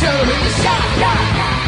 show me the shot.